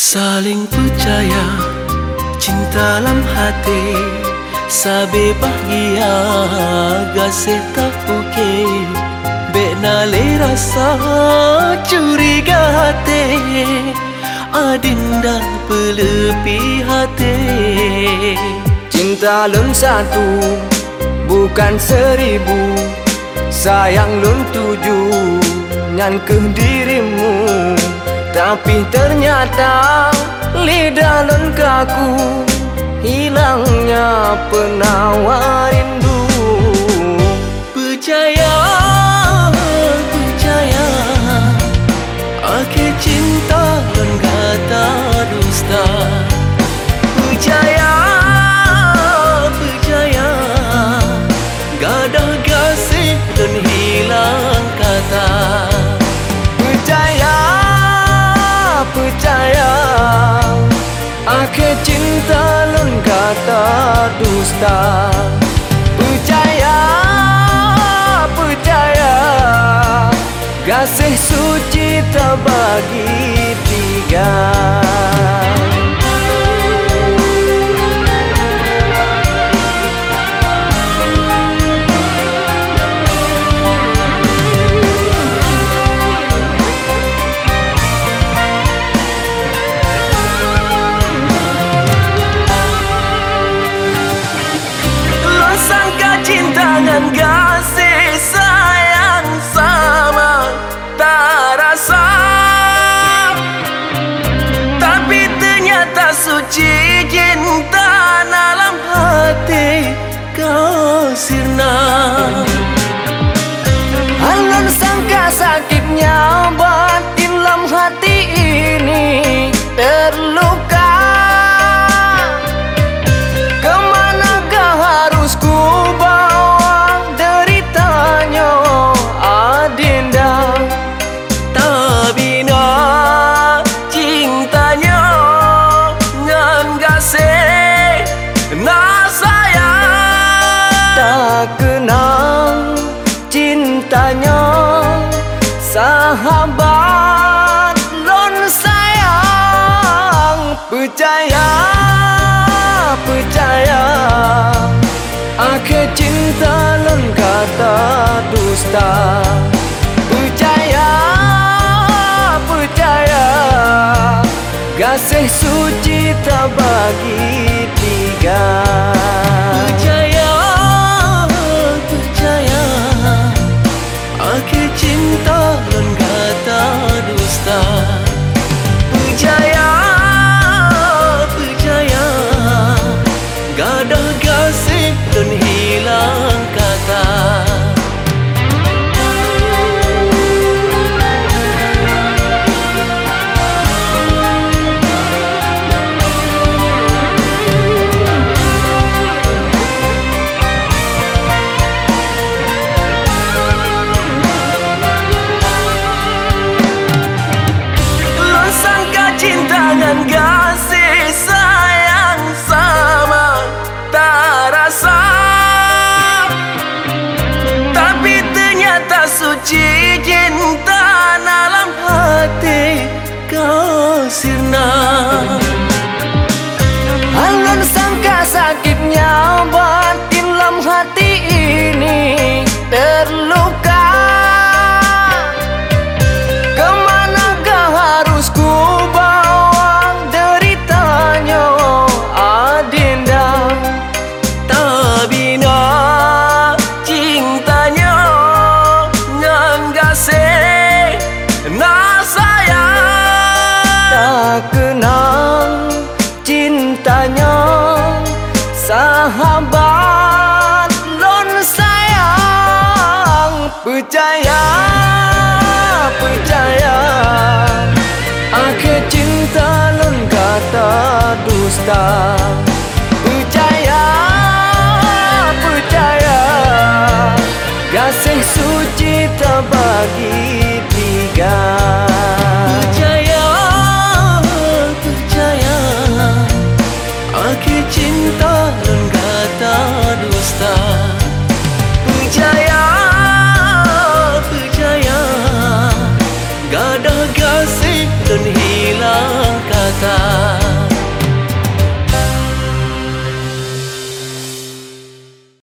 Saling percaya Cinta dalam hati. Sabe bahagia Gasih tak puke Bek rasa Curiga hati. Adinda pelepi hati. Cinta lun satu Bukan seribu. Sayang lun tujuh Nyan ke dirimu tapi ternyata lidah lon kaku Hilangnya penawar rindu percaya Akhir cinta lun kata dusta. Percaya, percaya Kasih suci tak bagi tiga xỉn na anh luôn sang cả xa kịp nhau bao cintanya sahabat lon sayang percaya percaya? Akhir cinta lon kata dusta. Percaya percaya. Kasih suci tak bagi tiga dengan Συνάδελφοι, percaya akhir cinta lon kata dusta. Percaya percaya kasih suci tak bagi tiga